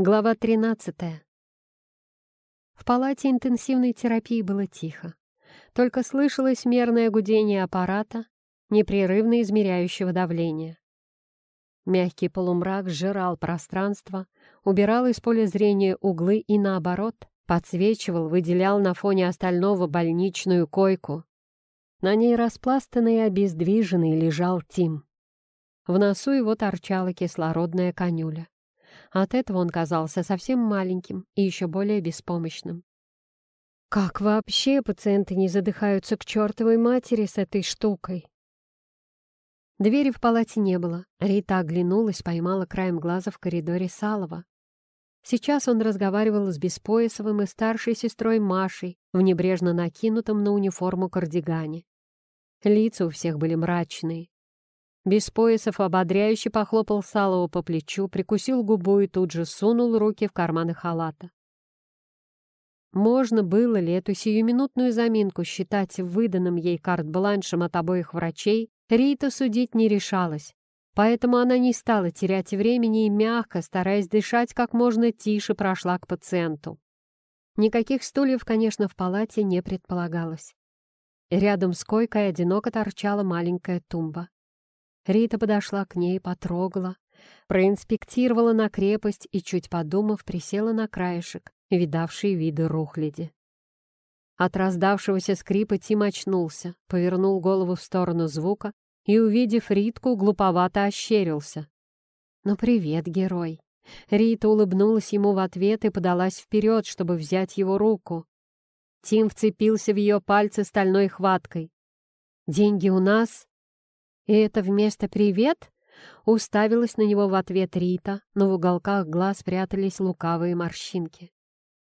Глава 13. В палате интенсивной терапии было тихо. Только слышалось мерное гудение аппарата, непрерывно измеряющего давление. Мягкий полумрак сжирал пространство, убирал из поля зрения углы и, наоборот, подсвечивал, выделял на фоне остального больничную койку. На ней распластанный и обездвиженный лежал Тим. В носу его торчала кислородная конюля. От этого он казался совсем маленьким и еще более беспомощным. Как вообще пациенты не задыхаются к чертовой матери с этой штукой? Двери в палате не было. Рита оглянулась, поймала краем глаза в коридоре Салова. Сейчас он разговаривал с Беспоясовым и старшей сестрой Машей в небрежно накинутом на униформу кардигане. Лица у всех были мрачные. Без поясов ободряюще похлопал Салова по плечу, прикусил губу и тут же сунул руки в карманы халата. Можно было ли эту сиюминутную заминку считать выданным ей карт-бланшем от обоих врачей, Рита судить не решалась, поэтому она не стала терять времени и мягко, стараясь дышать как можно тише, прошла к пациенту. Никаких стульев, конечно, в палате не предполагалось. Рядом с койкой одиноко торчала маленькая тумба. Рита подошла к ней, потрогала, проинспектировала на крепость и, чуть подумав, присела на краешек, видавший виды рухляди. От раздавшегося скрипа Тим очнулся, повернул голову в сторону звука и, увидев Ритку, глуповато ощерился. «Ну привет, герой!» Рита улыбнулась ему в ответ и подалась вперед, чтобы взять его руку. Тим вцепился в ее пальцы стальной хваткой. «Деньги у нас?» «И это вместо «привет»?» Уставилась на него в ответ Рита, но в уголках глаз прятались лукавые морщинки.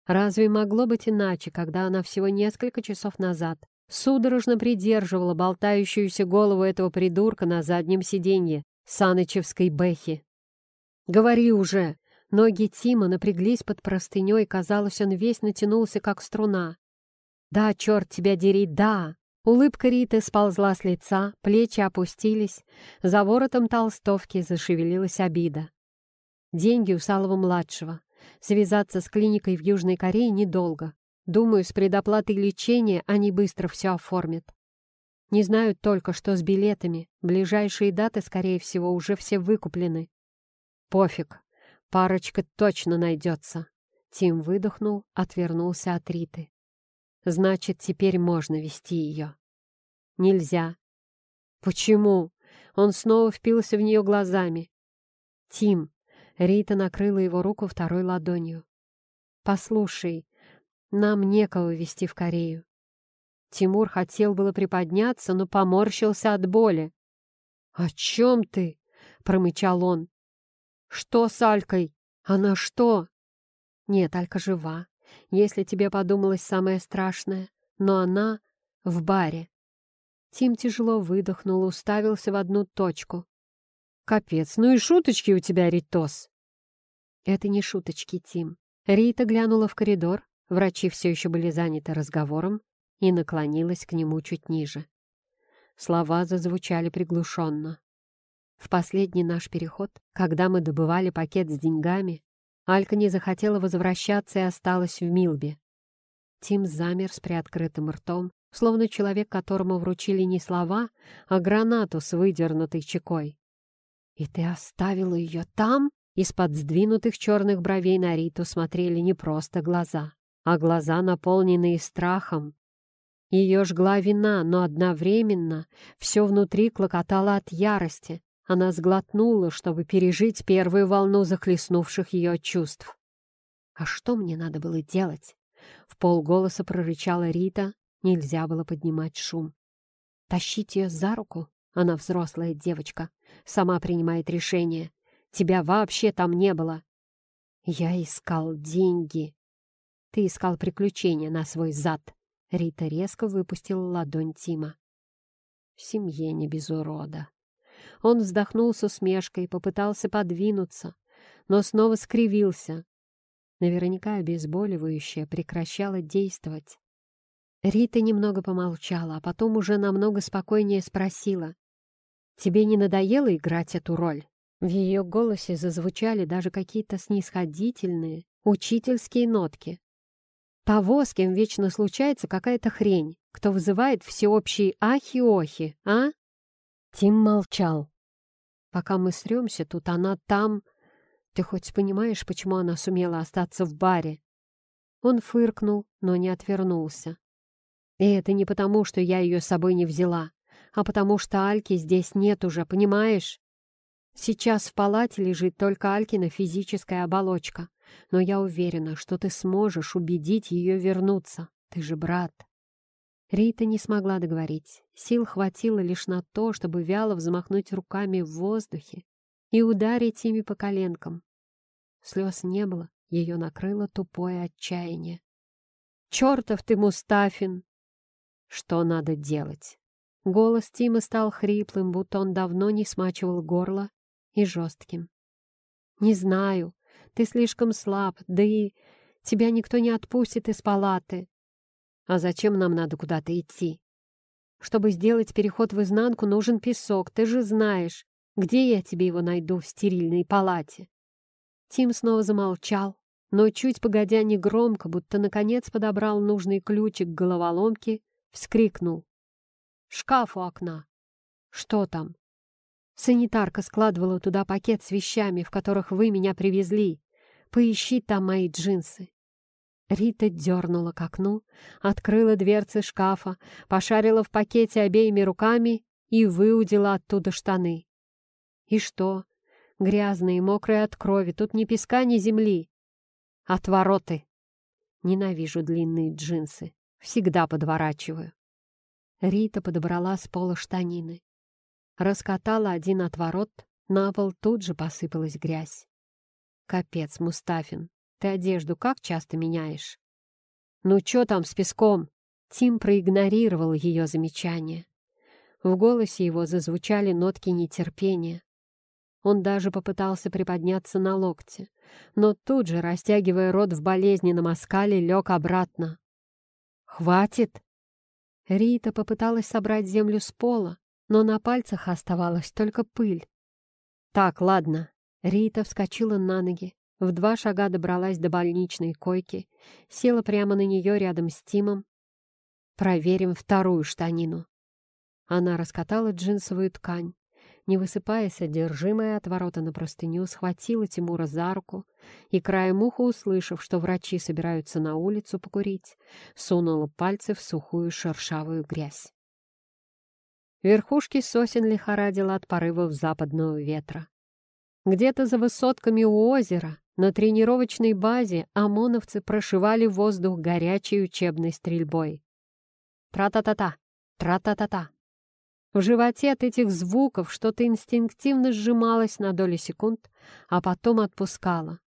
Разве могло быть иначе, когда она всего несколько часов назад судорожно придерживала болтающуюся голову этого придурка на заднем сиденье Санычевской Бэхи? «Говори уже!» Ноги Тима напряглись под простыней, казалось, он весь натянулся, как струна. «Да, черт тебя дери, да!» Улыбка Риты сползла с лица, плечи опустились, за воротом толстовки зашевелилась обида. Деньги у Салова-младшего. Связаться с клиникой в Южной Корее недолго. Думаю, с предоплатой лечения они быстро все оформят. Не знают только, что с билетами. Ближайшие даты, скорее всего, уже все выкуплены. Пофиг. Парочка точно найдется. Тим выдохнул, отвернулся от Риты. Значит, теперь можно вести ее. Нельзя. Почему? Он снова впился в нее глазами. Тим. Рита накрыла его руку второй ладонью. Послушай, нам некого вести в Корею. Тимур хотел было приподняться, но поморщился от боли. «О чем ты?» — промычал он. «Что с Алькой? Она что?» «Нет, Алька жива если тебе подумалось самое страшное, но она в баре. Тим тяжело выдохнул, уставился в одну точку. «Капец, ну и шуточки у тебя, Ритос!» «Это не шуточки, Тим». Рита глянула в коридор, врачи все еще были заняты разговором, и наклонилась к нему чуть ниже. Слова зазвучали приглушенно. В последний наш переход, когда мы добывали пакет с деньгами, Алька не захотела возвращаться и осталась в Милбе. Тим замер с приоткрытым ртом, словно человек, которому вручили не слова, а гранату с выдернутой чекой. «И ты оставила ее там?» Из-под сдвинутых черных бровей на Риту смотрели не просто глаза, а глаза, наполненные страхом. Ее жгла вина, но одновременно все внутри клокотало от ярости, она сглотнула, чтобы пережить первую волну захлестнувших ее чувств. «А что мне надо было делать?» В полголоса прорычала Рита. Нельзя было поднимать шум. «Тащить ее за руку? Она взрослая девочка. Сама принимает решение. Тебя вообще там не было». «Я искал деньги». «Ты искал приключения на свой зад». Рита резко выпустила ладонь Тима. «В семье не без урода», он вздохнул с усмешкой, попытался подвинуться, но снова скривился. Наверняка обезболивающее прекращало действовать. Рита немного помолчала, а потом уже намного спокойнее спросила. «Тебе не надоело играть эту роль?» В ее голосе зазвучали даже какие-то снисходительные, учительские нотки. Того, с кем вечно случается какая-то хрень, кто вызывает всеобщие ахи-охи, а? Тим молчал. Пока мы сремся тут, она там... Ты хоть понимаешь, почему она сумела остаться в баре? Он фыркнул, но не отвернулся. И это не потому, что я ее с собой не взяла, а потому что Альки здесь нет уже, понимаешь? Сейчас в палате лежит только Алькина физическая оболочка, но я уверена, что ты сможешь убедить ее вернуться. Ты же брат. Рита не смогла договорить. Сил хватило лишь на то, чтобы вяло взмахнуть руками в воздухе и ударить ими по коленкам. Слез не было, ее накрыло тупое отчаяние. «Чертов ты, Мустафин!» «Что надо делать?» Голос Тима стал хриплым, будто он давно не смачивал горло, и жестким. «Не знаю. Ты слишком слаб, да и тебя никто не отпустит из палаты. А зачем нам надо куда-то идти? Чтобы сделать переход в изнанку, нужен песок, ты же знаешь. Где я тебе его найду в стерильной палате?» Тим снова замолчал, но чуть погодя негромко, будто наконец подобрал нужный ключик к головоломке, вскрикнул. «Шкаф у окна!» «Что там?» Санитарка складывала туда пакет с вещами, в которых вы меня привезли. Поищи там мои джинсы». Рита дернула к окну, открыла дверцы шкафа, пошарила в пакете обеими руками и выудила оттуда штаны. И что? Грязные, мокрые от крови, тут ни песка, ни земли. Отвороты. Ненавижу длинные джинсы. Всегда подворачиваю. Рита подобрала с пола штанины. Раскатала один отворот, на пол тут же посыпалась грязь. Капец, Мустафин, ты одежду как часто меняешь? Ну чё там с песком? Тим проигнорировал ее замечание. В голосе его зазвучали нотки нетерпения. Он даже попытался приподняться на локте, но тут же, растягивая рот в болезненном оскале, лег обратно. «Хватит!» Рита попыталась собрать землю с пола, но на пальцах оставалась только пыль. «Так, ладно». Рита вскочила на ноги, в два шага добралась до больничной койки, села прямо на нее рядом с Тимом. «Проверим вторую штанину». Она раскатала джинсовую ткань, не высыпая содержимое от ворота на простыню, схватила Тимура за руку и, краем уха услышав, что врачи собираются на улицу покурить, сунула пальцы в сухую шершавую грязь. Верхушки сосен лихорадило от порывов западного ветра. Где-то за высотками у озера, на тренировочной базе, ОМОНовцы прошивали воздух горячей учебной стрельбой. Тра-та-та-та, тра-та-та-та. В животе от этих звуков что-то инстинктивно сжималось на доли секунд, а потом отпускало.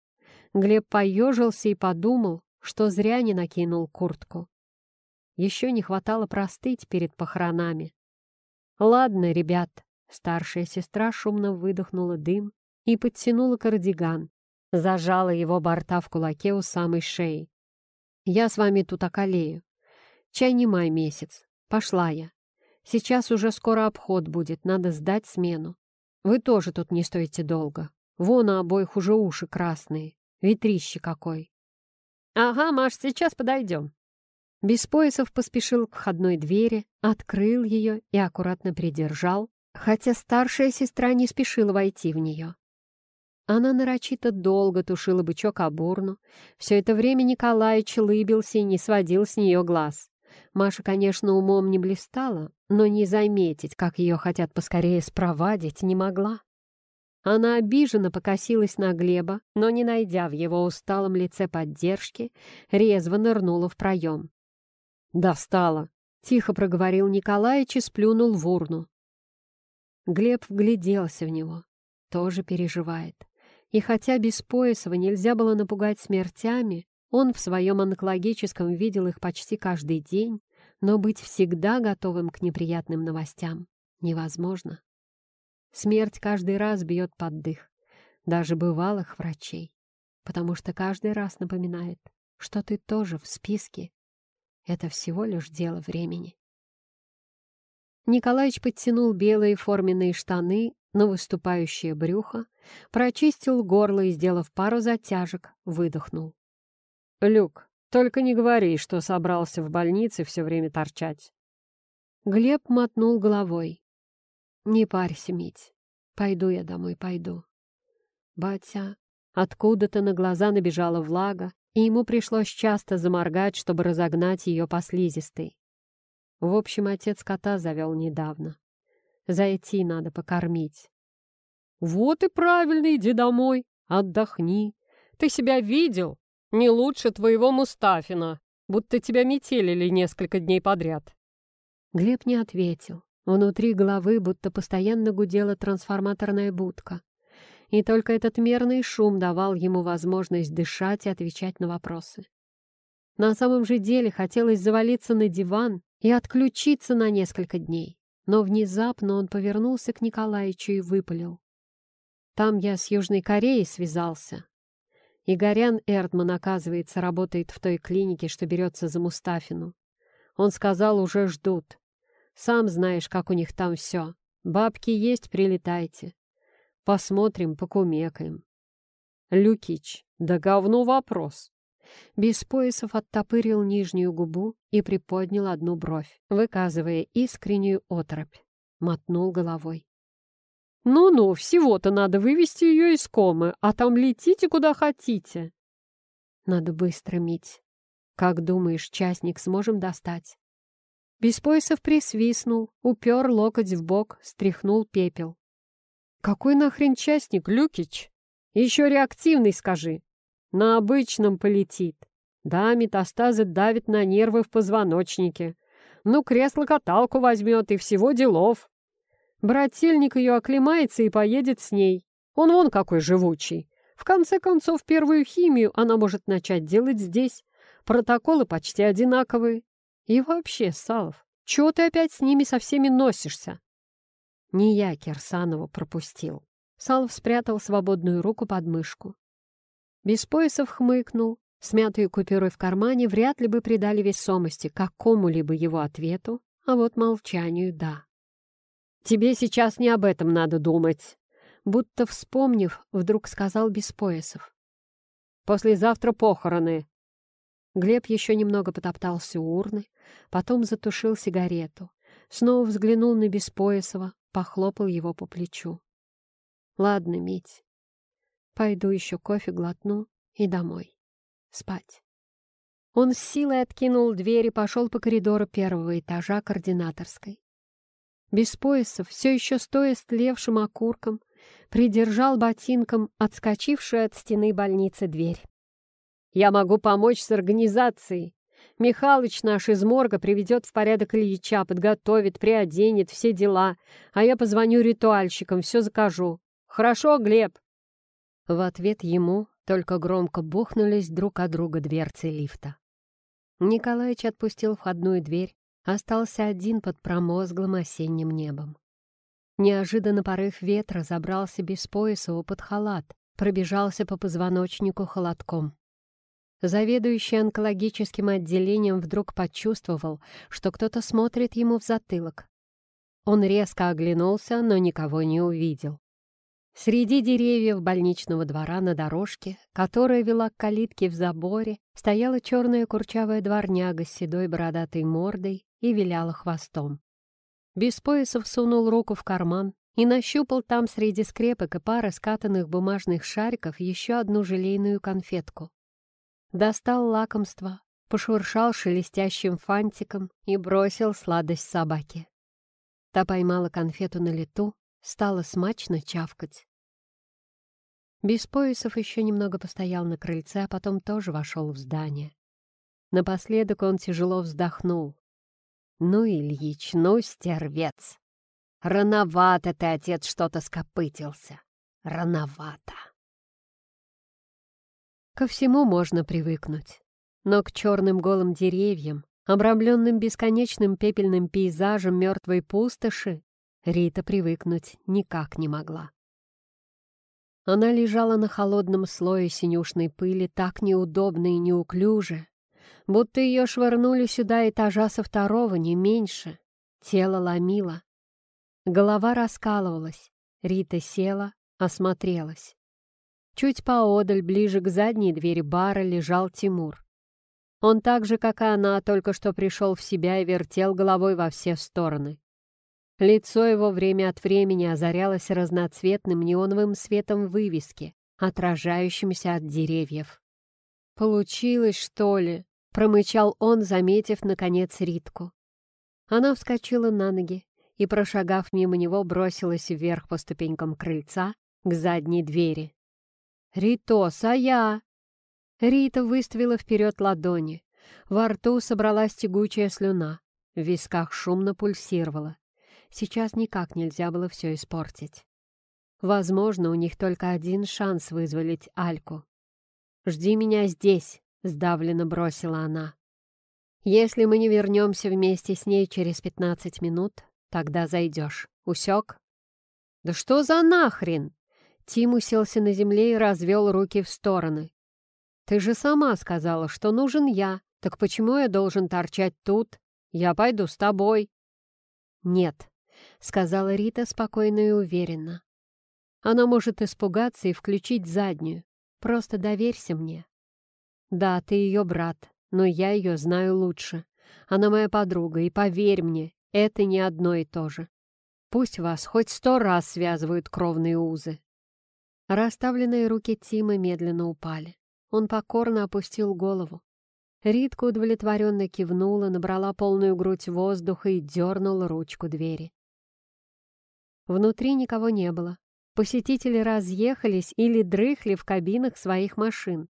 Глеб поежился и подумал, что зря не накинул куртку. Еще не хватало простыть перед похоронами. «Ладно, ребят». Старшая сестра шумно выдохнула дым и подтянула кардиган, зажала его борта в кулаке у самой шеи. «Я с вами тут околею. Чай не май месяц. Пошла я. Сейчас уже скоро обход будет, надо сдать смену. Вы тоже тут не стоите долго. Вон у обоих уже уши красные. Ветрище какой!» «Ага, Маш, сейчас подойдем», Беспоясов поспешил к входной двери, открыл ее и аккуратно придержал, хотя старшая сестра не спешила войти в нее. Она нарочито долго тушила бычок об урну. Все это время Николаич лыбился и не сводил с нее глаз. Маша, конечно, умом не блистала, но не заметить, как ее хотят поскорее спровадить, не могла. Она обиженно покосилась на Глеба, но, не найдя в его усталом лице поддержки, резво нырнула в проем. «Достала!» — тихо проговорил Николаич и сплюнул в урну. Глеб вгляделся в него. Тоже переживает. И хотя без Поясова нельзя было напугать смертями, он в своем онкологическом видел их почти каждый день, но быть всегда готовым к неприятным новостям невозможно. Смерть каждый раз бьет под дых, даже бывалых врачей, потому что каждый раз напоминает, что ты тоже в списке это всего лишь дело времени. Николаич подтянул белые форменные штаны на выступающее брюхо, прочистил горло и, сделав пару затяжек, выдохнул. «Люк, только не говори, что собрался в больнице все время торчать». Глеб мотнул головой. «Не парься, Мить. Пойду я домой, пойду». «Батя...» Откуда-то на глаза набежала влага, и ему пришлось часто заморгать, чтобы разогнать ее по слизистой. В общем, отец кота завел недавно. Зайти надо покормить. «Вот и правильно, иди домой, отдохни. Ты себя видел? Не лучше твоего Мустафина, будто тебя метелили несколько дней подряд». Глеб не ответил. Внутри головы будто постоянно гудела трансформаторная будка и только этот мерный шум давал ему возможность дышать и отвечать на вопросы. На самом же деле хотелось завалиться на диван и отключиться на несколько дней, но внезапно он повернулся к Николаевичу и выпалил. «Там я с Южной Кореей связался. Игорян Эрдман, оказывается, работает в той клинике, что берется за Мустафину. Он сказал, уже ждут. Сам знаешь, как у них там все. Бабки есть, прилетайте. Посмотрим, покумекаем. Люкич, да говно вопрос. Без поясов оттопырил нижнюю губу и приподнял одну бровь, выказывая искреннюю оторопь. Мотнул головой. «Ну-ну, всего-то надо вывести ее из комы, а там летите куда хотите». «Надо быстро, Мить. Как думаешь, частник сможем достать?» Беспоясов присвистнул, упер локоть в бок, стряхнул пепел. «Какой нахрен частник, Люкич? Еще реактивный, скажи. На обычном полетит. Да, метастазы давят на нервы в позвоночнике. Ну, кресло-каталку возьмет и всего делов. Брательник ее оклемается и поедет с ней. Он вон какой живучий. В конце концов, первую химию она может начать делать здесь. Протоколы почти одинаковые. И вообще, Салов, чего ты опять с ними со всеми носишься? Не я Кирсанову пропустил. Салв спрятал свободную руку под мышку. Без поясов хмыкнул. Смятые купюры в кармане вряд ли бы придали весомости какому-либо его ответу, а вот молчанию — да. «Тебе сейчас не об этом надо думать», будто вспомнив, вдруг сказал без поясов. «Послезавтра похороны». Глеб еще немного потоптался у урны, потом затушил сигарету, снова взглянул на Беспоясова, похлопал его по плечу. «Ладно, Мить, пойду еще кофе глотну и домой. Спать». Он с силой откинул дверь и пошел по коридору первого этажа координаторской. Без пояса, все еще стоя стлевшим окурком, придержал ботинком отскочившую от стены больницы дверь. «Я могу помочь с организацией», Михалыч наш из морга приведет в порядок Ильича, подготовит, приоденет, все дела. А я позвоню ритуальщикам, все закажу. Хорошо, Глеб?» В ответ ему только громко бухнулись друг от друга дверцы лифта. Николаич отпустил входную дверь, остался один под промозглым осенним небом. Неожиданно порыв ветра забрался без пояса под халат, пробежался по позвоночнику холодком. Заведующий онкологическим отделением вдруг почувствовал, что кто-то смотрит ему в затылок. Он резко оглянулся, но никого не увидел. Среди деревьев больничного двора на дорожке, которая вела к калитке в заборе, стояла черная курчавая дворняга с седой бородатой мордой и виляла хвостом. Без поясов сунул руку в карман и нащупал там среди скрепок и пары скатанных бумажных шариков еще одну желейную конфетку. Достал лакомство, пошуршал шелестящим фантиком и бросил сладость собаке. Та поймала конфету на лету, стала смачно чавкать. Без поясов еще немного постоял на крыльце, а потом тоже вошел в здание. Напоследок он тяжело вздохнул. «Ну, Ильич, ну, стервец! Рановато ты, отец, что-то скопытился. Рановато!» Ко всему можно привыкнуть. Но к черным голым деревьям, обрамленным бесконечным пепельным пейзажем мертвой пустоши, Рита привыкнуть никак не могла. Она лежала на холодном слое синюшной пыли так неудобно и неуклюже, будто ее швырнули сюда этажа со второго, не меньше. тело ломило. Голова раскалывалась. Рита села, осмотрелась. Чуть поодаль, ближе к задней двери бара, лежал Тимур. Он так же, как и она, только что пришел в себя и вертел головой во все стороны. Лицо его время от времени озарялось разноцветным неоновым светом вывески, отражающимся от деревьев. «Получилось, что ли?» — промычал он, заметив, наконец, Ритку. Она вскочила на ноги и, прошагав мимо него, бросилась вверх по ступенькам крыльца к задней двери. «Ритос, а я?» Рита выставила вперед ладони. Во рту собралась тягучая слюна. В висках шумно пульсировала. Сейчас никак нельзя было все испортить. Возможно, у них только один шанс вызволить Альку. «Жди меня здесь», — сдавленно бросила она. «Если мы не вернемся вместе с ней через пятнадцать минут, тогда зайдешь. Усек?» «Да что за нахрен?» Тим уселся на земле и развел руки в стороны. «Ты же сама сказала, что нужен я. Так почему я должен торчать тут? Я пойду с тобой». «Нет», — сказала Рита спокойно и уверенно. «Она может испугаться и включить заднюю. Просто доверься мне». «Да, ты ее брат, но я ее знаю лучше. Она моя подруга, и поверь мне, это не одно и то же. Пусть вас хоть сто раз связывают кровные узы». Расставленные руки Тима медленно упали. Он покорно опустил голову. Ритка удовлетворенно кивнула, набрала полную грудь воздуха и дернула ручку двери. Внутри никого не было. Посетители разъехались или дрыхли в кабинах своих машин.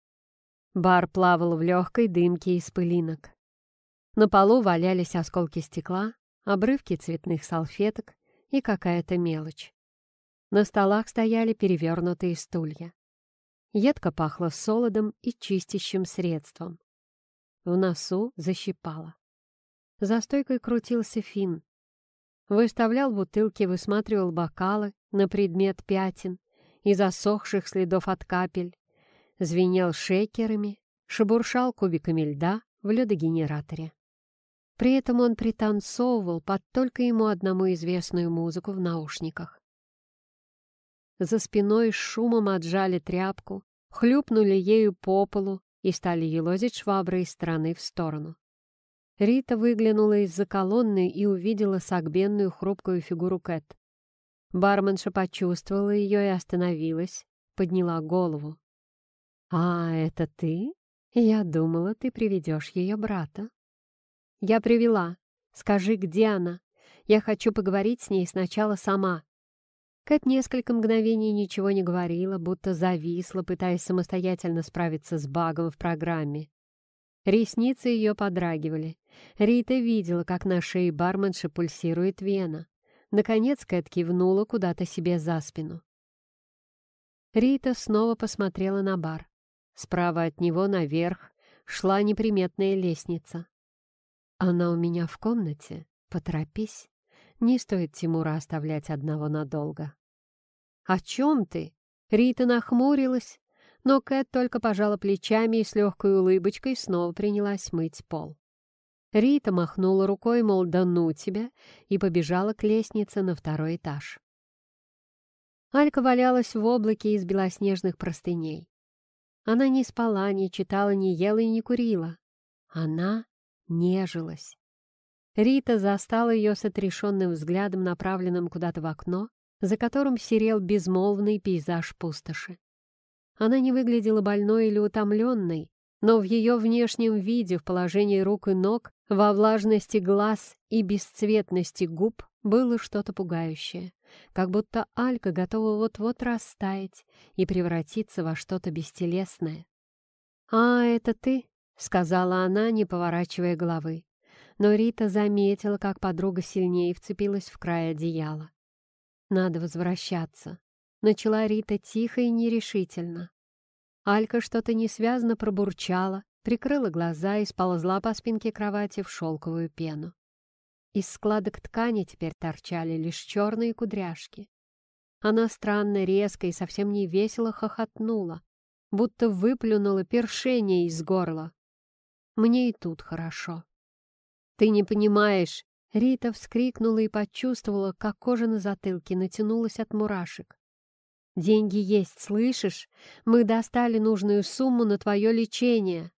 Бар плавал в легкой дымке из пылинок. На полу валялись осколки стекла, обрывки цветных салфеток и какая-то мелочь. На столах стояли перевернутые стулья. Едко пахло солодом и чистящим средством. В носу защипало. За стойкой крутился фин, Выставлял бутылки, высматривал бокалы на предмет пятен и засохших следов от капель, звенел шейкерами, шебуршал кубиками льда в ледогенераторе. При этом он пританцовывал под только ему одному известную музыку в наушниках. За спиной шумом отжали тряпку, хлюпнули ею по полу и стали елозить шваброй из стороны в сторону. Рита выглянула из-за колонны и увидела согбенную хрупкую фигуру Кэт. Барменша почувствовала ее и остановилась, подняла голову. «А, это ты? Я думала, ты приведешь ее брата». «Я привела. Скажи, где она? Я хочу поговорить с ней сначала сама». Кэт несколько мгновений ничего не говорила, будто зависла, пытаясь самостоятельно справиться с багом в программе. Ресницы ее подрагивали. Рита видела, как на шее барменши пульсирует вена. Наконец Кэт кивнула куда-то себе за спину. Рита снова посмотрела на бар. Справа от него наверх шла неприметная лестница. «Она у меня в комнате. Поторопись. Не стоит Тимура оставлять одного надолго». «О чем ты?» Рита нахмурилась, но Кэт только пожала плечами и с легкой улыбочкой снова принялась мыть пол. Рита махнула рукой, мол, да ну тебя, и побежала к лестнице на второй этаж. Алька валялась в облаке из белоснежных простыней. Она не спала, не читала, не ела и не курила. Она нежилась. Рита застала ее с отрешенным взглядом, направленным куда-то в окно, за которым серел безмолвный пейзаж пустоши. Она не выглядела больной или утомленной, но в ее внешнем виде, в положении рук и ног, во влажности глаз и бесцветности губ было что-то пугающее, как будто Алька готова вот-вот растаять и превратиться во что-то бестелесное. «А, это ты?» — сказала она, не поворачивая головы. Но Рита заметила, как подруга сильнее вцепилась в край одеяла. «Надо возвращаться», Начала Рита тихо и нерешительно. Алька что-то несвязно пробурчала, прикрыла глаза и сползла по спинке кровати в шелковую пену. Из складок ткани теперь торчали лишь черные кудряшки. Она странно, резко и совсем не весело хохотнула, будто выплюнула першение из горла. Мне и тут хорошо. «Ты не понимаешь, Рита вскрикнула и почувствовала, как кожа на затылке натянулась от мурашек. «Деньги есть, слышишь? Мы достали нужную сумму на твое лечение».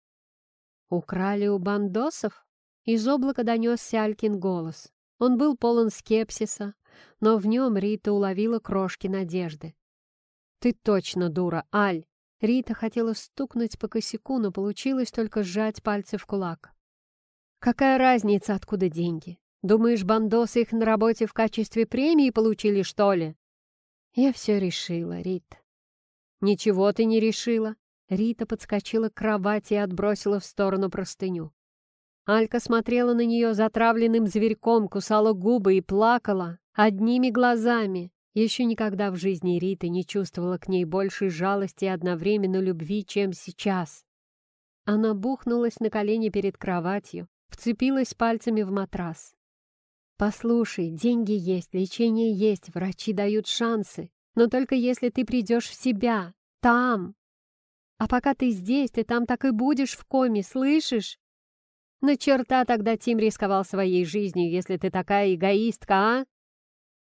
«Украли у бандосов?» Из облака донесся Алькин голос. Он был полон скепсиса, но в нем Рита уловила крошки надежды. «Ты точно дура, Аль!» Рита хотела стукнуть по косяку, но получилось только сжать пальцы в кулак. «Какая разница, откуда деньги? Думаешь, бандосы их на работе в качестве премии получили, что ли?» «Я все решила, Рит». «Ничего ты не решила». Рита подскочила к кровати и отбросила в сторону простыню. Алька смотрела на нее затравленным зверьком, кусала губы и плакала одними глазами. Еще никогда в жизни Рита не чувствовала к ней большей жалости и одновременно любви, чем сейчас. Она бухнулась на колени перед кроватью, вцепилась пальцами в матрас. «Послушай, деньги есть, лечение есть, врачи дают шансы, но только если ты придешь в себя, там. А пока ты здесь, ты там так и будешь в коме, слышишь? На черта тогда Тим рисковал своей жизнью, если ты такая эгоистка, а?»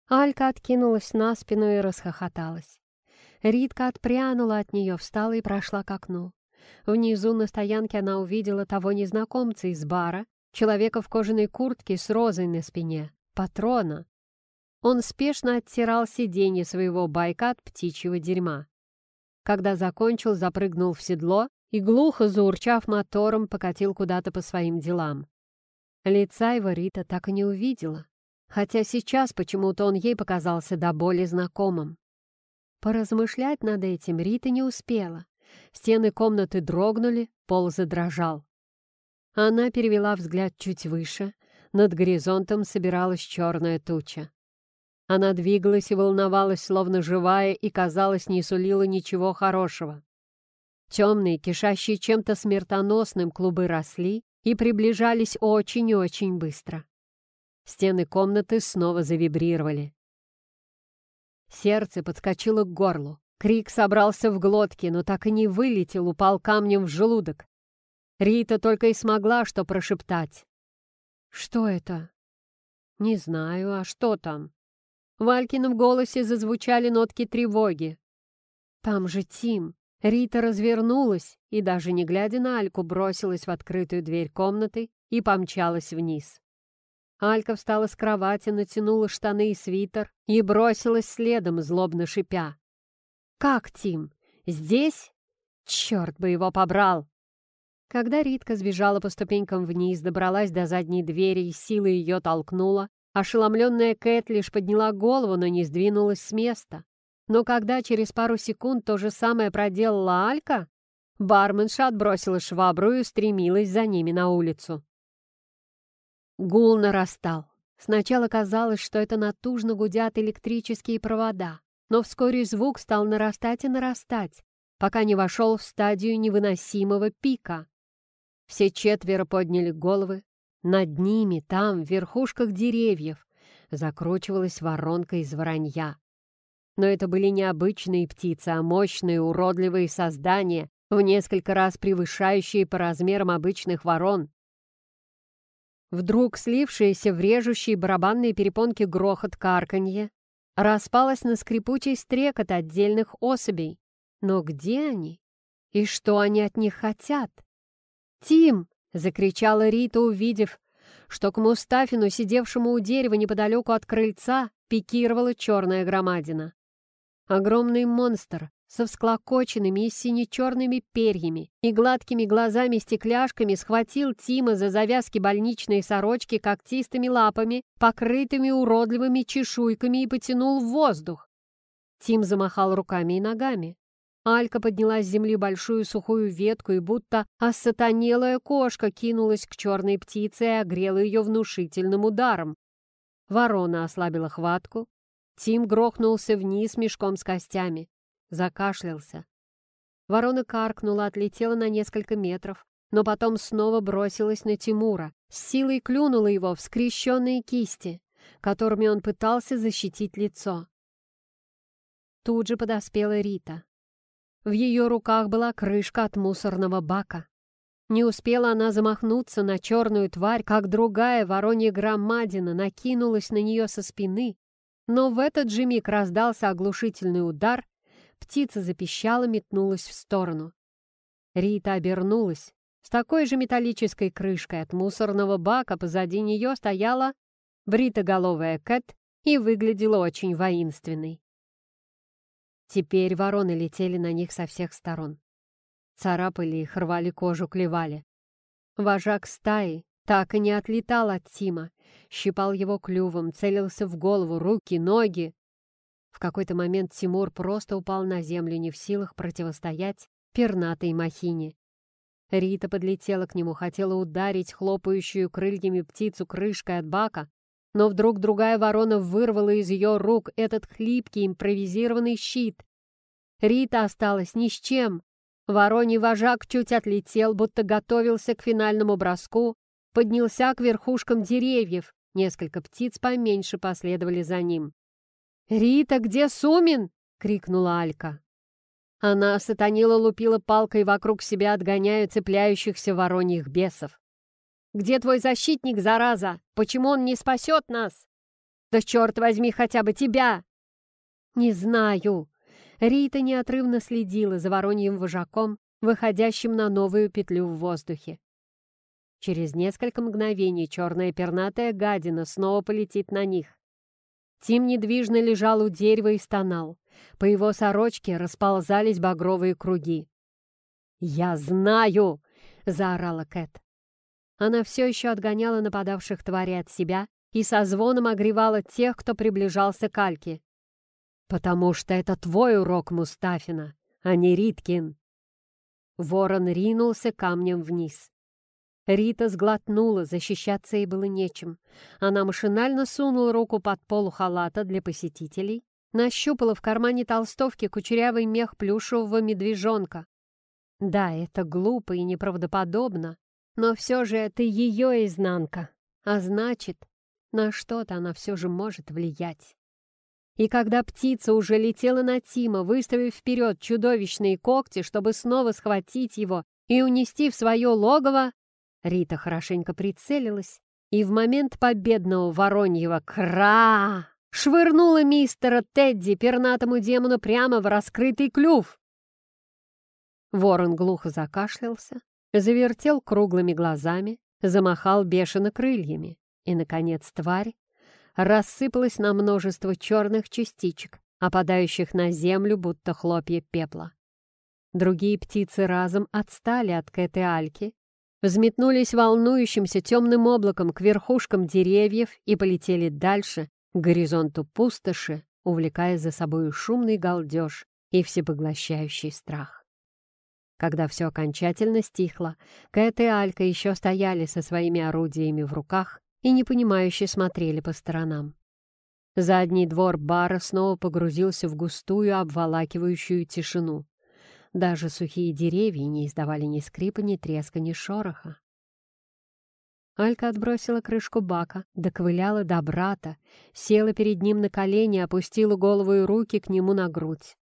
Алька откинулась на спину и расхохоталась. Ритка отпрянула от нее, встала и прошла к окну. Внизу на стоянке она увидела того незнакомца из бара, человека в кожаной куртке с розой на спине, патрона. Он спешно оттирал сиденье своего байка от птичьего дерьма. Когда закончил, запрыгнул в седло и, глухо заурчав мотором, покатил куда-то по своим делам. Лица его Рита так и не увидела, хотя сейчас почему-то он ей показался до боли знакомым. Поразмышлять над этим Рита не успела. Стены комнаты дрогнули, пол задрожал. Она перевела взгляд чуть выше. Над горизонтом собиралась черная туча. Она двигалась и волновалась, словно живая, и, казалось, не сулила ничего хорошего. Темные, кишащие чем-то смертоносным клубы росли и приближались очень и очень быстро. Стены комнаты снова завибрировали. Сердце подскочило к горлу. Крик собрался в глотке, но так и не вылетел, упал камнем в желудок. Рита только и смогла что прошептать. «Что это?» «Не знаю, а что там?» В Алькином голосе зазвучали нотки тревоги. «Там же Тим!» Рита развернулась и, даже не глядя на Альку, бросилась в открытую дверь комнаты и помчалась вниз. Алька встала с кровати, натянула штаны и свитер и бросилась следом, злобно шипя. «Как, Тим? Здесь? Черт бы его побрал!» Когда Ритка сбежала по ступенькам вниз, добралась до задней двери и силой ее толкнула, ошеломленная Кэт лишь подняла голову, но не сдвинулась с места. Но когда через пару секунд то же самое проделала Алька, барменша отбросила швабру и устремилась за ними на улицу. Гул нарастал. Сначала казалось, что это натужно гудят электрические провода, но вскоре звук стал нарастать и нарастать, пока не вошел в стадию невыносимого пика. Все четверо подняли головы. Над ними, там, в верхушках деревьев, закручивалась воронка из воронья. Но это были не обычные птицы, а мощные, уродливые создания, в несколько раз превышающие по размерам обычных ворон. Вдруг слившиеся в режущие барабанные перепонки грохот карканье распалось на скрипучий стрекот отдельных особей. Но где они? И что они от них хотят? «Тим!» — закричала Рита, увидев, что к Мустафину, сидевшему у дерева неподалеку от крыльца, пикировала черная громадина. Огромный монстр со всклокоченными и сине-черными перьями и гладкими глазами-стекляшками схватил Тима за завязки больничной сорочки когтистыми лапами, покрытыми уродливыми чешуйками и потянул в воздух. Тим замахал руками и ногами. Алька подняла с земли большую сухую ветку и будто осатанелая кошка кинулась к черной птице и огрела ее внушительным ударом. Ворона ослабила хватку. Тим грохнулся вниз мешком с костями. Закашлялся. Ворона каркнула, отлетела на несколько метров, но потом снова бросилась на Тимура, с силой клюнула его в скрещенные кисти, которыми он пытался защитить лицо. Тут же подоспела Рита. В ее руках была крышка от мусорного бака. Не успела она замахнуться на черную тварь, как другая воронья громадина накинулась на нее со спины. Но в этот же миг раздался оглушительный удар, птица запищала, метнулась в сторону. Рита обернулась. С такой же металлической крышкой от мусорного бака позади нее стояла бритоголовая Кэт и выглядела очень воинственной. Теперь вороны летели на них со всех сторон царапали их, рвали кожу, клевали. Вожак стаи так и не отлетал от Тима, щипал его клювом, целился в голову, руки, ноги. В какой-то момент Тимур просто упал на землю, не в силах противостоять пернатой махине. Рита подлетела к нему, хотела ударить хлопающую крыльями птицу крышкой от бака, но вдруг другая ворона вырвала из ее рук этот хлипкий импровизированный щит. Рита осталась ни с чем. Вороний вожак чуть отлетел, будто готовился к финальному броску, поднялся к верхушкам деревьев. Несколько птиц поменьше последовали за ним. «Рита, где Сумин?» — крикнула Алька. Она сатанила лупила палкой вокруг себя, отгоняя цепляющихся вороньих бесов. «Где твой защитник, зараза? Почему он не спасет нас? Да черт возьми хотя бы тебя!» «Не знаю», Рита неотрывно следила за вороньим вожаком, выходящим на новую петлю в воздухе. Через несколько мгновений черная пернатая гадина снова полетит на них. Тим недвижно лежал у дерева и стонал. По его сорочке расползались багровые круги. «Я знаю!» — заорала Кэт. Она все еще отгоняла нападавших тварей от себя и со звоном огревала тех, кто приближался к Альке. «Потому что это твой урок, Мустафина, а не Риткин!» Ворон ринулся камнем вниз. Рита сглотнула, защищаться ей было нечем. Она машинально сунула руку под полу халата для посетителей, нащупала в кармане толстовки кучерявый мех плюшевого медвежонка. Да, это глупо и неправдоподобно, но все же это ее изнанка, а значит, на что-то она все же может влиять. И когда птица уже летела на Тима, выставив вперед чудовищные когти, чтобы снова схватить его и унести в свое логово, Рита хорошенько прицелилась и в момент победного вороньего «Кра!» швырнула мистера Тедди пернатому демону прямо в раскрытый клюв. Ворон глухо закашлялся, завертел круглыми глазами, замахал бешено крыльями, и, наконец, тварь рассыпалась на множество черных частичек, опадающих на землю, будто хлопья пепла. Другие птицы разом отстали от Кэт и Альки, взметнулись волнующимся темным облаком к верхушкам деревьев и полетели дальше, к горизонту пустоши, увлекая за собой шумный галдеж и всепоглощающий страх. Когда все окончательно стихло, Кэт и Алька еще стояли со своими орудиями в руках, и непонимающе смотрели по сторонам. Задний двор бара снова погрузился в густую, обволакивающую тишину. Даже сухие деревья не издавали ни скрипа, ни треска, ни шороха. Алька отбросила крышку бака, доковыляла до брата, села перед ним на колени, опустила голову и руки к нему на грудь.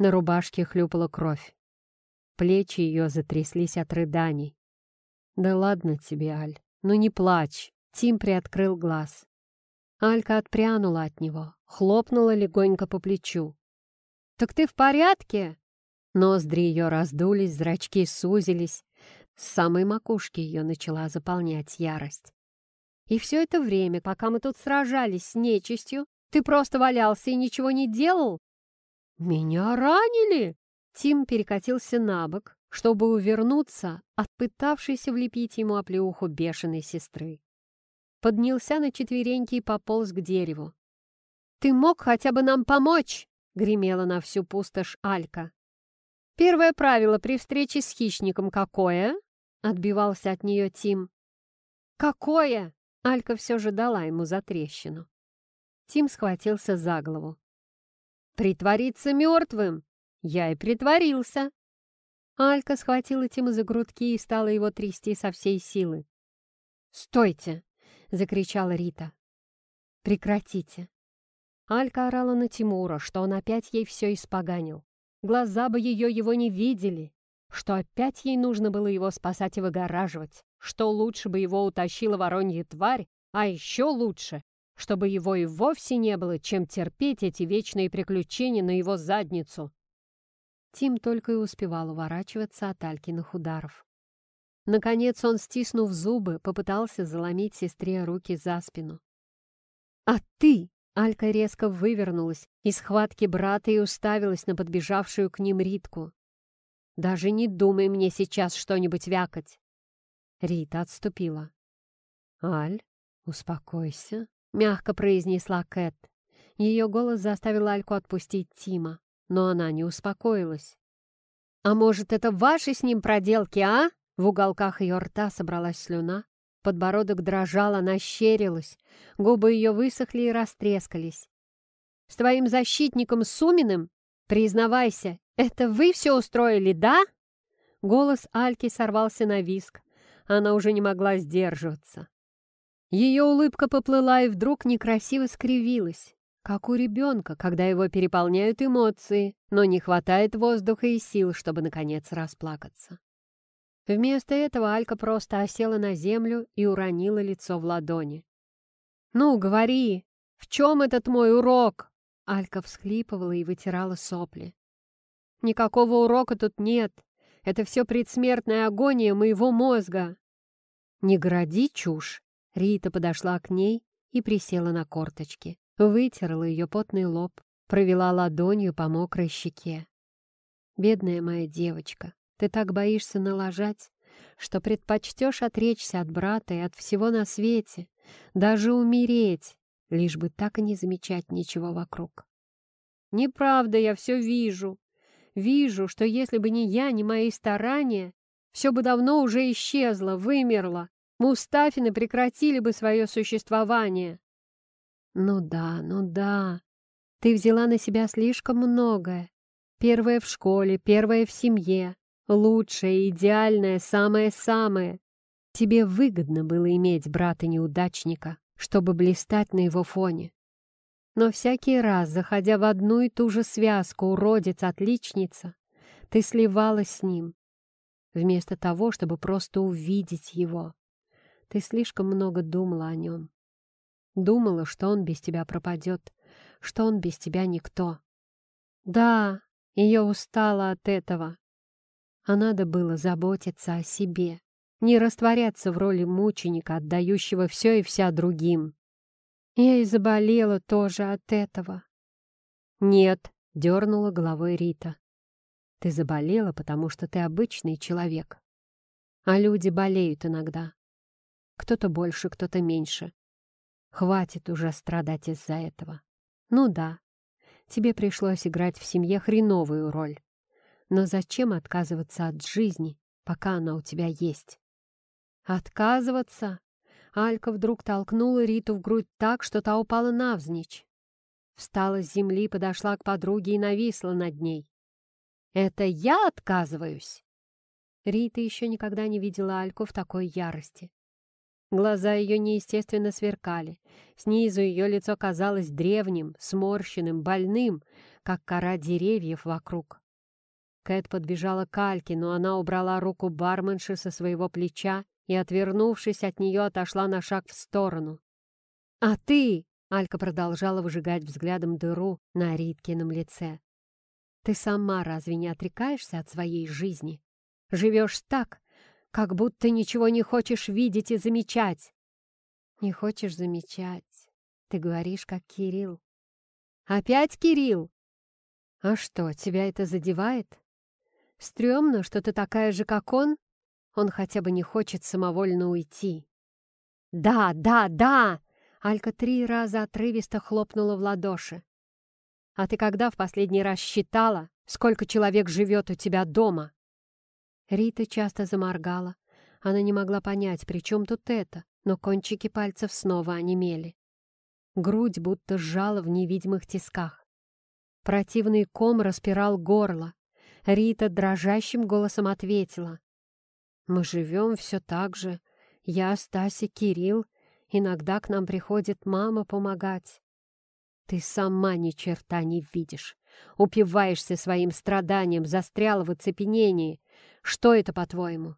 На рубашке хлюпала кровь. Плечи ее затряслись от рыданий. «Да ладно тебе, Аль, ну не плачь!» Тим приоткрыл глаз. Алька отпрянула от него, хлопнула легонько по плечу. «Так ты в порядке?» Ноздри ее раздулись, зрачки сузились. С самой макушки ее начала заполнять ярость. «И все это время, пока мы тут сражались с нечистью, ты просто валялся и ничего не делал?» «Меня ранили!» Тим перекатился на бок, чтобы увернуться от пытавшейся влепить ему оплеуху бешеной сестры поднялся на четвереньки и пополз к дереву. «Ты мог хотя бы нам помочь?» — гремела на всю пустошь Алька. «Первое правило при встрече с хищником какое?» — отбивался от нее Тим. «Какое?» — Алька все же дала ему за трещину. Тим схватился за голову. «Притвориться мертвым! Я и притворился!» Алька схватила Тима за грудки и стала его трясти со всей силы. «Стойте!» закричала Рита. «Прекратите!» Алька орала на Тимура, что он опять ей все испоганил. Глаза бы ее его не видели. что опять ей нужно было его спасать и выгораживать, что лучше бы его утащила воронья тварь, а еще лучше, чтобы его и вовсе не было, чем терпеть эти вечные приключения на его задницу. Тим только и успевал уворачиваться от Алькиных ударов. Наконец он, стиснув зубы, попытался заломить сестре руки за спину. «А ты!» — Алька резко вывернулась из схватки брата и уставилась на подбежавшую к ним Ритку. «Даже не думай мне сейчас что-нибудь вякать!» Рита отступила. «Аль, успокойся», — мягко произнесла Кэт. Ее голос заставил Альку отпустить Тима, но она не успокоилась. «А может, это ваши с ним проделки, а?» В уголках ее рта собралась слюна, подбородок дрожал, она щерилась, губы ее высохли и растрескались. «С твоим защитником Суминым? Признавайся, это вы все устроили, да?» Голос Альки сорвался на виск. Она уже не могла сдерживаться. Ее улыбка поплыла и вдруг некрасиво скривилась, как у ребенка, когда его переполняют эмоции, но не хватает воздуха и сил, чтобы, наконец, расплакаться. Вместо этого Алька просто осела на землю и уронила лицо в ладони. «Ну, говори, в чем этот мой урок?» Алька всхлипывала и вытирала сопли. «Никакого урока тут нет. Это все предсмертная агония моего мозга». «Не гради чушь. Рита подошла к ней и присела на корточки, вытерла ее потный лоб, провела ладонью по мокрой щеке. «Бедная моя девочка, ты так боишься налажать, что предпочтешь отречься от брата и от всего на свете, даже умереть, лишь бы так и не замечать ничего вокруг». «Неправда, я все вижу. Вижу, что если бы не я, не мои старания, все бы давно уже исчезло, вымерло, Мустафины прекратили бы свое существование. Ну да, ну да. Ты взяла на себя слишком многое. Первое в школе, первое в семье. Лучшее, идеальное, самое-самое. Тебе выгодно было иметь брата-неудачника, чтобы блистать на его фоне. Но всякий раз, заходя в одну и ту же связку уродец-отличница, ты сливалась с ним, вместо того, чтобы просто увидеть его. Ты слишком много думала о нем. Думала, что он без тебя пропадет, что он без тебя никто. Да, ее устала от этого. А надо было заботиться о себе, не растворяться в роли мученика, отдающего все и вся другим. Я и заболела тоже от этого. Нет, дернула головой Рита. Ты заболела, потому что ты обычный человек. А люди болеют иногда. Кто-то больше, кто-то меньше. Хватит уже страдать из-за этого. Ну да, тебе пришлось играть в семье хреновую роль. Но зачем отказываться от жизни, пока она у тебя есть? Отказываться? Алька вдруг толкнула Риту в грудь так, что та упала навзничь. Встала с земли, подошла к подруге и нависла над ней. «Это я отказываюсь?» Рита еще никогда не видела Альку в такой ярости. Глаза ее неестественно сверкали. Снизу ее лицо казалось древним, сморщенным, больным, как кора деревьев вокруг. Кэт подбежала к Альке, но она убрала руку барменши со своего плеча и, отвернувшись от нее, отошла на шаг в сторону. «А ты!» — Алька продолжала выжигать взглядом дыру на Риткином лице. «Ты сама разве не отрекаешься от своей жизни? Живешь так, как будто ничего не хочешь видеть и замечать. Не хочешь замечать. Ты говоришь, как Кирилл. Опять Кирилл? А что, тебя это задевает? Стремно, что ты такая же, как он? Он хотя бы не хочет самовольно уйти. Да, да, да! Алька три раза отрывисто хлопнула в ладоши. А ты когда в последний раз считала, сколько человек живет у тебя дома? Рита часто заморгала. Она не могла понять, при чем тут это, но кончики пальцев снова онемели. Грудь будто сжала в невидимых тисках. Противный ком распирал горло. Рита дрожащим голосом ответила. «Мы живем все так же. Я, Стася, Кирилл. Иногда к нам приходит мама помогать. Ты сама ни черта не видишь. Упиваешься своим страданием, застряла в оцепенении. Что это, по-твоему?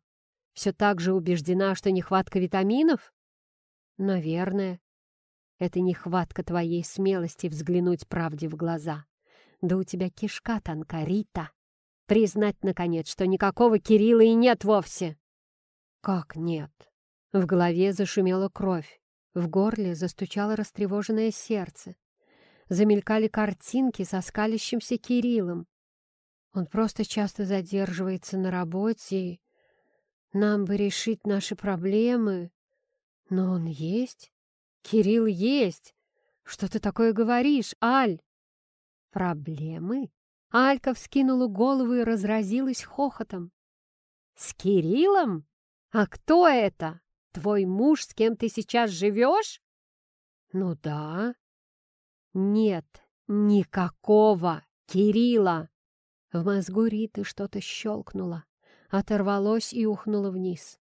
Все так же убеждена, что нехватка витаминов? Наверное. Это нехватка твоей смелости взглянуть правде в глаза. Да у тебя кишка тонка, Рита. Признать, наконец, что никакого Кирилла и нет вовсе. Как нет? В голове зашумела кровь. В горле застучало растревоженное сердце. Замелькали картинки со скалящимся Кириллом. Он просто часто задерживается на работе. Нам бы решить наши проблемы. Но он есть. Кирилл есть. Что ты такое говоришь, Аль? Проблемы? Алька вскинула голову и разразилась хохотом. С Кириллом? А кто это? Твой муж, с кем ты сейчас живешь? Ну да. Нет, никакого Кирилла. В мозгу Риты что-то щелкнуло, оторвалось и ухнуло вниз.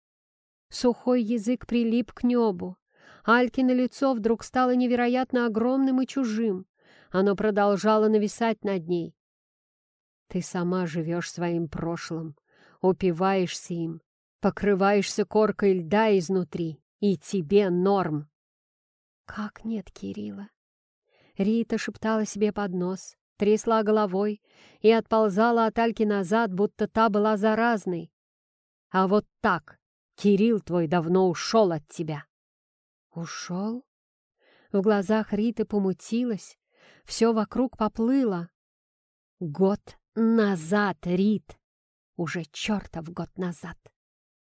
Сухой язык прилип к небу. Алькино лицо вдруг стало невероятно огромным и чужим. Оно продолжало нависать над ней. Ты сама живешь своим прошлым, упиваешься им, покрываешься коркой льда изнутри, и тебе норм. Как нет, Кирилла? Рита шептала себе под нос, трясла головой и отползала от Альки назад, будто та была заразной. А вот так Кирилл твой давно ушел от тебя. Ушел? В глазах Риты помутилось, все вокруг поплыло. Год назад, Рит, уже чертов год назад,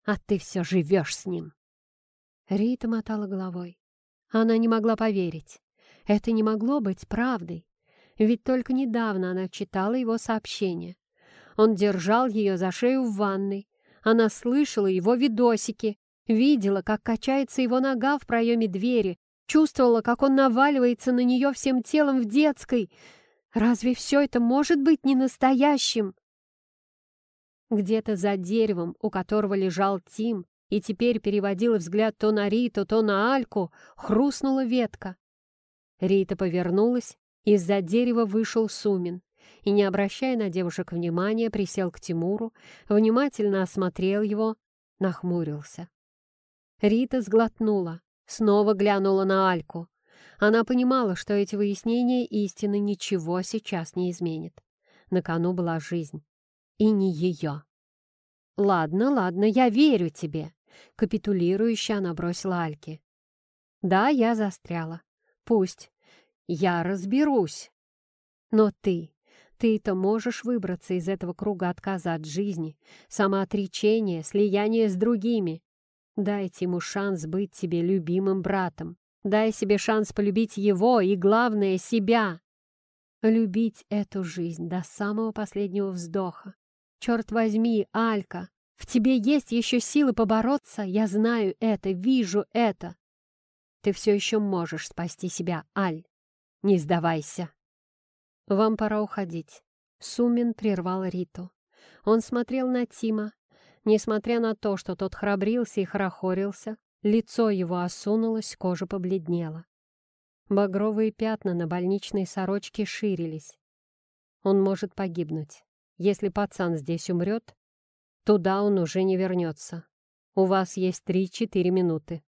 а ты все живешь с ним. Рита мотала головой. Она не могла поверить. Это не могло быть правдой, ведь только недавно она читала его сообщение. Он держал ее за шею в ванной, она слышала его видосики, видела, как качается его нога в проеме двери, чувствовала, как он наваливается на нее всем телом в детской. Разве все это может быть не настоящим? Где-то за деревом, у которого лежал Тим, и теперь переводила взгляд то на Риту, то на Альку, хрустнула ветка. Рита повернулась, из-за дерева вышел Сумин и, не обращая на девушек внимания, присел к Тимуру, внимательно осмотрел его, нахмурился. Рита сглотнула, снова глянула на Альку. Она понимала, что эти выяснения истины ничего сейчас не изменят. На кону была жизнь. И не ее. «Ладно, ладно, я верю тебе», — капитулирующе она бросила Альке. «Да, я застряла. Пусть. Я разберусь. Но ты, ты-то можешь выбраться из этого круга отказа от жизни, самоотречения, слияния с другими. Дайте ему шанс быть тебе любимым братом. Дай себе шанс полюбить его и, главное, себя. Любить эту жизнь до самого последнего вздоха. Черт возьми, Алька, в тебе есть еще силы побороться, я знаю это, вижу это. Ты все еще можешь спасти себя, Аль. Не сдавайся. «Вам пора уходить». Сумин прервал Риту. Он смотрел на Тима. Несмотря на то, что тот храбрился и хорохорился, лицо его осунулось, кожа побледнела. Багровые пятна на больничной сорочке ширились. Он может погибнуть. Если пацан здесь умрет, туда он уже не вернется. У вас есть три-четыре минуты.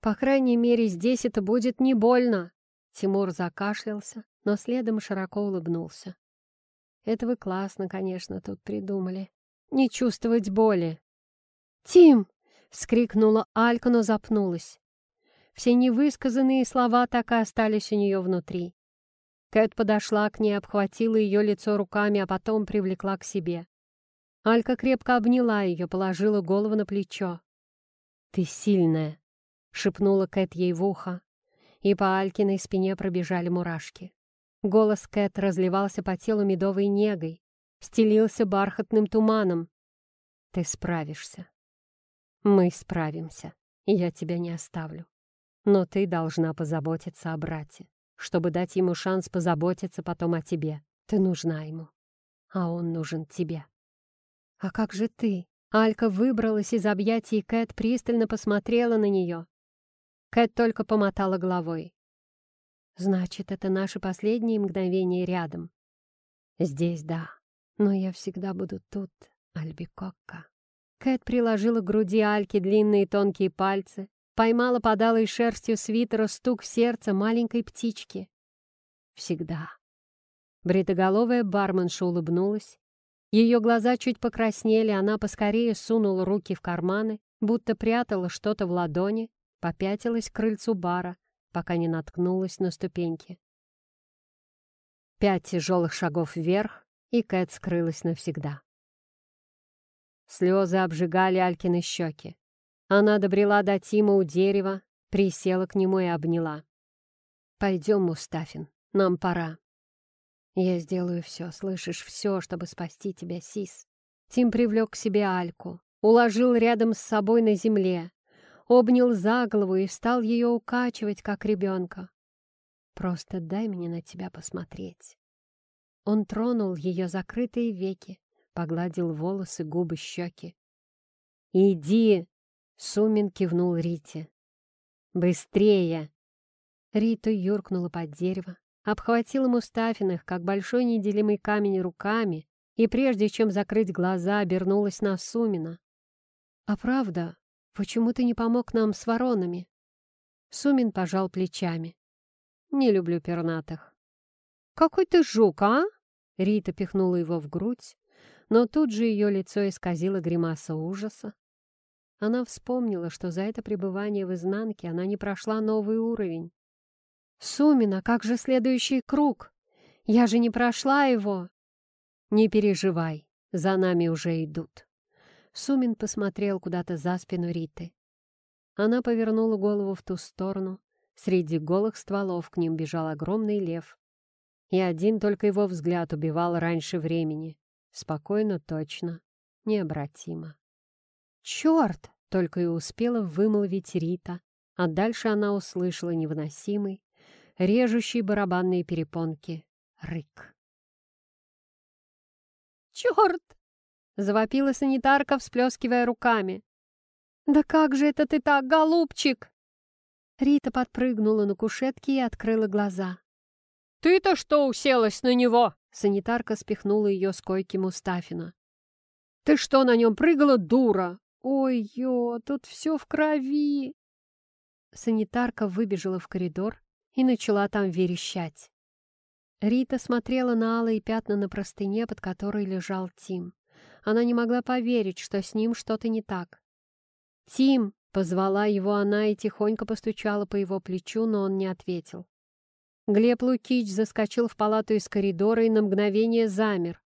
По крайней мере, здесь это будет не больно. Тимур закашлялся, но следом широко улыбнулся. Это вы классно, конечно, тут придумали. Не чувствовать боли. «Тим!» — вскрикнула Алька, но запнулась. Все невысказанные слова так и остались у нее внутри. Кэт подошла к ней, обхватила ее лицо руками, а потом привлекла к себе. Алька крепко обняла ее, положила голову на плечо. «Ты сильная!» — шепнула Кэт ей в ухо, и по Алькиной спине пробежали мурашки. Голос Кэт разливался по телу медовой негой, стелился бархатным туманом. «Ты справишься. Мы справимся, я тебя не оставлю. Но ты должна позаботиться о брате, чтобы дать ему шанс позаботиться потом о тебе. Ты нужна ему, а он нужен тебе». «А как же ты?» Алька выбралась из объятий Кэт, пристально посмотрела на нее. Кэт только помотала головой. Значит, это наши последние мгновения рядом. Здесь да, но я всегда буду тут, Альбикокка. Кэт приложила к груди Альки длинные тонкие пальцы, поймала подалой шерстью свитера стук в сердце маленькой птички. Всегда. Бритоголовая барменша улыбнулась. Ее глаза чуть покраснели, она поскорее сунула руки в карманы, будто прятала что-то в ладони, попятилась к крыльцу бара, пока не наткнулась на ступеньки. Пять тяжелых шагов вверх, и Кэт скрылась навсегда. Слезы обжигали Алькины щеки. Она добрела до Тима у дерева, присела к нему и обняла. «Пойдем, Мустафин, нам пора». «Я сделаю все, слышишь, все, чтобы спасти тебя, Сис». Тим привлек к себе Альку, уложил рядом с собой на земле, обнял за голову и стал ее укачивать, как ребенка. «Просто дай мне на тебя посмотреть». Он тронул ее закрытые веки, погладил волосы, губы, щеки. «Иди!» — Сумин кивнул Рите. «Быстрее!» Рита юркнула под дерево, обхватила Мустафиных, как большой неделимый камень, руками, и прежде чем закрыть глаза, обернулась на Сумина. «А правда, почему ты не помог нам с воронами?» Сумин пожал плечами. «Не люблю пернатых». «Какой ты жук, а?» Рита пихнула его в грудь, но тут же ее лицо исказило гримаса ужаса. Она вспомнила, что за это пребывание в изнанке она не прошла новый уровень. «Сумина, как же следующий круг? Я же не прошла его!» «Не переживай, за нами уже идут». Сумин посмотрел куда-то за спину Риты. Она повернула голову в ту сторону. Среди голых стволов к ним бежал огромный лев. И один только его взгляд убивал раньше времени. Спокойно, точно, необратимо. «Черт!» — только и успела вымолвить Рита, а дальше она услышала невыносимый, режущий барабанные перепонки рык. «Черт!» — завопила санитарка, всплескивая руками. «Да как же это ты так, голубчик?» Рита подпрыгнула на кушетке и открыла глаза. «Ты-то что уселась на него?» Санитарка спихнула ее с койки Мустафина. «Ты что, на нем прыгала, дура? Ой-ё, тут все в крови!» Санитарка выбежала в коридор и начала там верещать. Рита смотрела на алые пятна на простыне, под которой лежал Тим. Она не могла поверить, что с ним что-то не так. «Тим!» — позвала его она и тихонько постучала по его плечу, но он не ответил. Глеб Лукич заскочил в палату из коридора и на мгновение замер.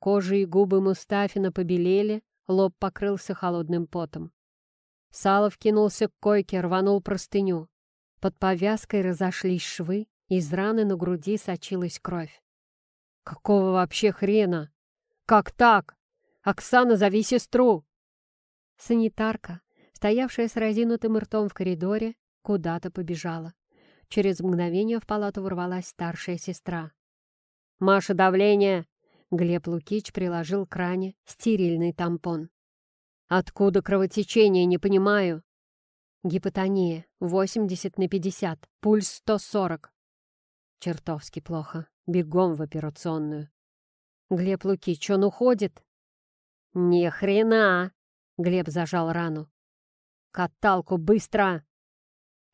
Кожа и губы Мустафина побелели, лоб покрылся холодным потом. Салов кинулся к койке, рванул простыню. Под повязкой разошлись швы, из раны на груди сочилась кровь. «Какого вообще хрена? Как так? Оксана, зови сестру!» Санитарка, стоявшая с разинутым ртом в коридоре, куда-то побежала. Через мгновение в палату ворвалась старшая сестра. «Маша, давление!» Глеб Лукич приложил к ране стерильный тампон. «Откуда кровотечение, не понимаю?» «Гипотония, 80 на 50, пульс 140». «Чертовски плохо. Бегом в операционную». «Глеб Лукич, он уходит?» «Ни хрена!» Глеб зажал рану. «Каталку, быстро!»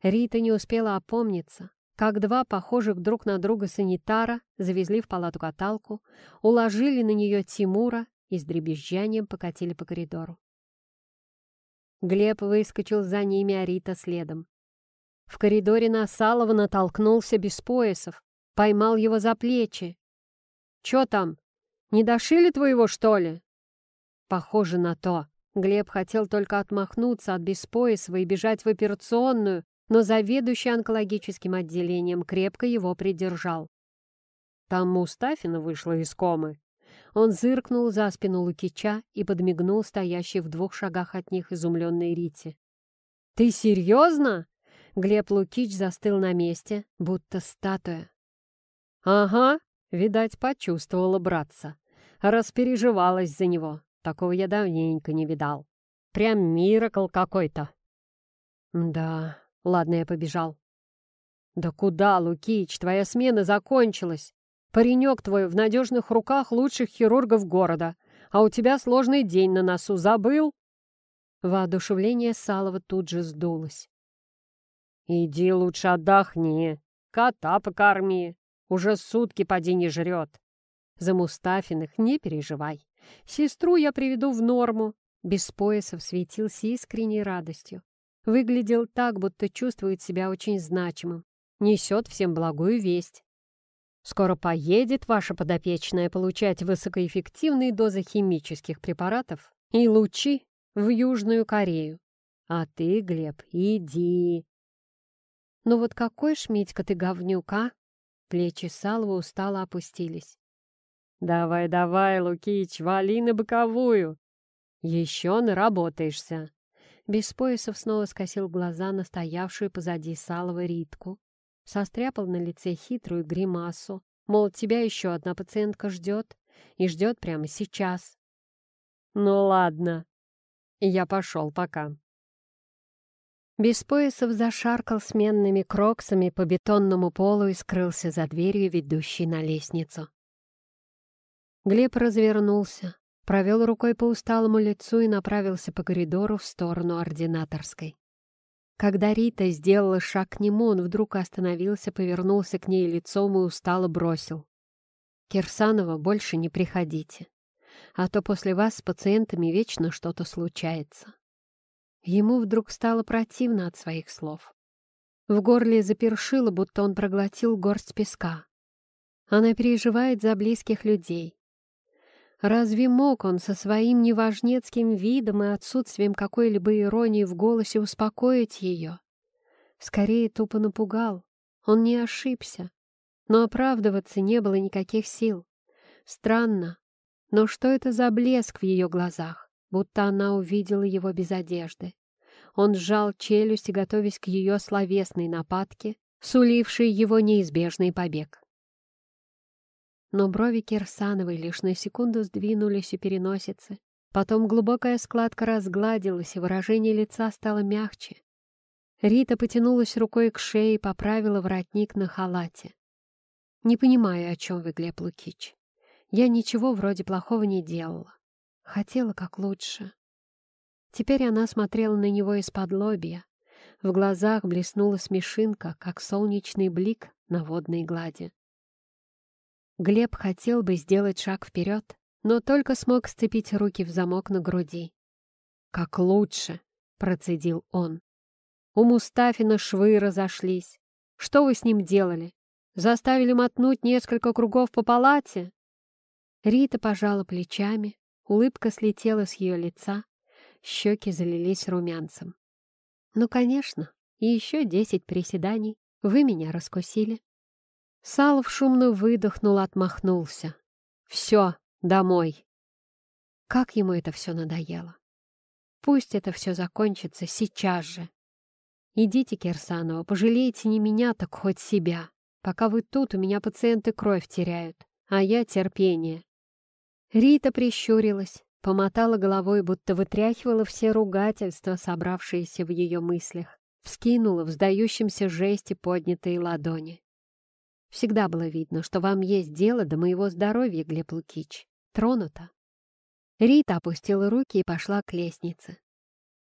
Рита не успела опомниться, как два похожих друг на друга санитара завезли в палату каталку, уложили на нее Тимура и с дребезжанием покатили по коридору. Глеб выскочил за ними, а Рита следом. В коридоре Насалова натолкнулся без поясов, поймал его за плечи. «Чё там? Не дошили твоего, что ли?» «Похоже на то», Глеб хотел только отмахнуться от беспоясова и бежать в операционную, но заведующий онкологическим отделением крепко его придержал. Там Мустафина вышла из комы. Он зыркнул за спину Лукича и подмигнул стоящей в двух шагах от них изумленной Рите. «Ты серьезно?» Глеб Лукич застыл на месте, будто статуя. «Ага», — видать, почувствовала братца. Распереживалась за него. Такого я давненько не видал. Прям миракл какой-то. Да, Ладно, я побежал. Да куда, Лукич, твоя смена закончилась. Паренек твой в надежных руках лучших хирургов города, А у тебя сложный день на носу, забыл?» Воодушевление Салова тут же сдулось. «Иди лучше отдохни, кота покорми, уже сутки поди не жрет. За Мустафиных не переживай, сестру я приведу в норму». Без поясов светился искренней радостью. Выглядел так, будто чувствует себя очень значимым. Несет всем благую весть. Скоро поедет ваша подопечная получать высокоэффективные дозы химических препаратов и лучи в Южную Корею. А ты, Глеб, иди. Ну вот какой шмитька ты говнюк, а? Плечи Салва устало опустились. «Давай, давай, Лукич, вали на боковую! Еще наработаешься!» Без поясов снова скосил глаза на стоявшую позади Салова Ритку, состряпал на лице хитрую гримасу, мол, тебя еще одна пациентка ждет, и ждет прямо сейчас. Ну ладно, я пошел пока. Без поясов зашаркал сменными кроксами по бетонному полу и скрылся за дверью, ведущей на лестницу. Глеб развернулся, провел рукой по усталому лицу и направился по коридору в сторону ординаторской. Когда Рита сделала шаг к нему, он вдруг остановился, повернулся к ней лицом и устало бросил. «Кирсанова, больше не приходите, а то после вас с пациентами вечно что-то случается». Ему вдруг стало противно от своих слов. В горле запершило, будто он проглотил горсть песка. Она переживает за близких людей, Разве мог он со своим неважнецким видом и отсутствием какой-либо иронии в голосе успокоить ее? Скорее тупо напугал. Он не ошибся. Но оправдываться не было никаких сил. Странно. Но что это за блеск в ее глазах, будто она увидела его без одежды? Он сжал челюсть, готовясь к ее словесной нападке, сулившей его неизбежный побег но брови Кирсановой лишь на секунду сдвинулись у переносицы. Потом глубокая складка разгладилась, и выражение лица стало мягче. Рита потянулась рукой к шее и поправила воротник на халате. «Не понимаю, о чем вы, Глеб Лукич. Я ничего вроде плохого не делала. Хотела как лучше». Теперь она смотрела на него из-под лобья. В глазах блеснула смешинка, как солнечный блик на водной глади. Глеб хотел бы сделать шаг вперед, но только смог сцепить руки в замок на груди. «Как лучше!» — процедил он. «У Мустафина швы разошлись. Что вы с ним делали? Заставили мотнуть несколько кругов по палате?» Рита пожала плечами, улыбка слетела с ее лица, щеки залились румянцем. «Ну, конечно, и еще десять приседаний. Вы меня раскусили». Салов шумно выдохнул, отмахнулся. «Все, домой!» Как ему это все надоело! Пусть это все закончится сейчас же. Идите, Кирсанова, пожалейте не меня, так хоть себя. Пока вы тут, у меня пациенты кровь теряют, а я терпение. Рита прищурилась, помотала головой, будто вытряхивала все ругательства, собравшиеся в ее мыслях, вскинула в сдающемся жесте поднятые ладони. Всегда было видно, что вам есть дело до моего здоровья, Глеб Лукич. Тронуто. Рита опустила руки и пошла к лестнице.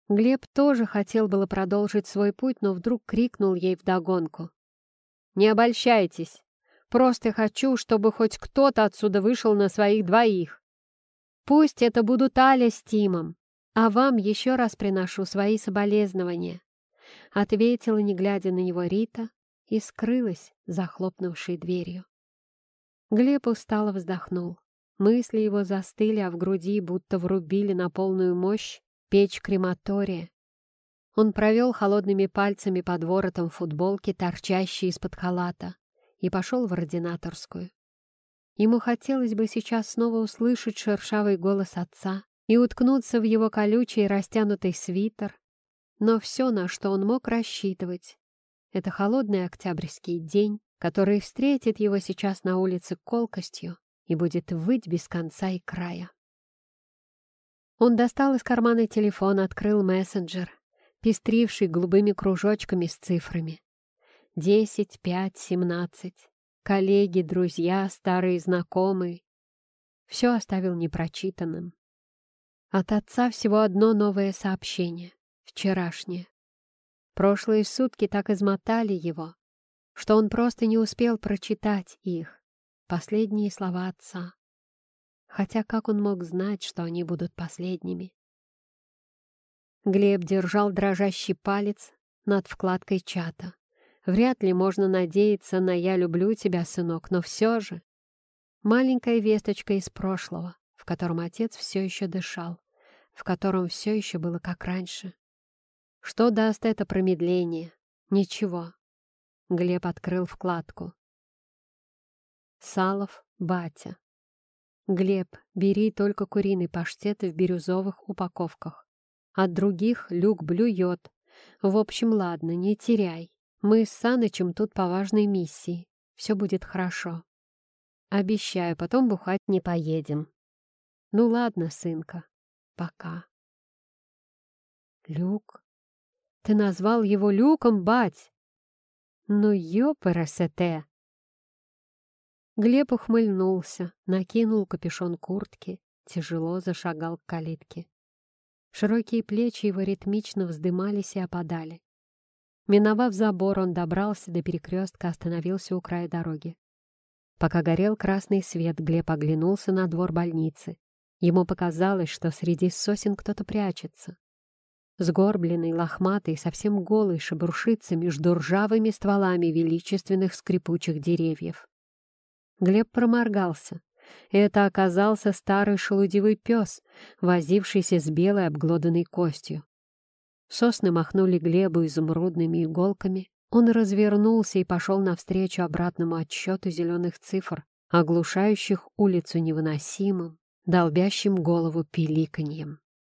Глеб тоже хотел было продолжить свой путь, но вдруг крикнул ей вдогонку. «Не обольщайтесь! Просто хочу, чтобы хоть кто-то отсюда вышел на своих двоих. Пусть это будут Аля с Тимом, а вам еще раз приношу свои соболезнования», — ответила, не глядя на него Рита, и скрылась, захлопнувшей дверью. Глеб устало вздохнул. Мысли его застыли, а в груди будто врубили на полную мощь печь крематория. Он провел холодными пальцами под воротом футболки, торчащей из-под халата, и пошел в ординаторскую. Ему хотелось бы сейчас снова услышать шершавый голос отца и уткнуться в его колючий растянутый свитер, но все, на что он мог рассчитывать, это холодный октябрьский день, который встретит его сейчас на улице колкостью и будет выть без конца и края. Он достал из кармана телефон, открыл мессенджер, пестривший голубыми кружочками с цифрами. Десять, пять, семнадцать. Коллеги, друзья, старые знакомые. все оставил непрочитанным. От отца всего одно новое сообщение, вчерашнее. Прошлые сутки так измотали его, что он просто не успел прочитать их, последние слова отца. Хотя как он мог знать, что они будут последними? Глеб держал дрожащий палец над вкладкой чата. Вряд ли можно надеяться на «я люблю тебя, сынок», но все же. Маленькая весточка из прошлого, в котором отец все еще дышал, в котором все еще было как раньше. Что даст это промедление? Ничего. Глеб открыл вкладку. Салов, батя. Глеб, бери только куриный паштет в бирюзовых упаковках. От других Люк блюет. В общем, ладно, не теряй. Мы с Санычем тут по важной миссии. Все будет хорошо. Обещаю, потом бухать не поедем. Ну ладно, сынка, пока. Люк? Ты назвал его Люком, бать? Ну, ёпарасете! Глеб ухмыльнулся, накинул капюшон куртки, тяжело зашагал к калитке. Широкие плечи его ритмично вздымались и опадали. Миновав забор, он добрался до перекрестка, остановился у края дороги. Пока горел красный свет, Глеб оглянулся на двор больницы. Ему показалось, что среди сосен кто-то прячется. Сгорбленный, лохматый, совсем голый, шебуршится между ржавыми стволами величественных скрипучих деревьев. Глеб проморгался. Это оказался старый шелудивый пес, возившийся с белой обглоданной костью. Сосны махнули Глебу изумрудными иголками. Он развернулся и пошел навстречу обратному отсчету зеленых цифр, оглушающих улицу невыносимым, долбящим голову пиликаньем.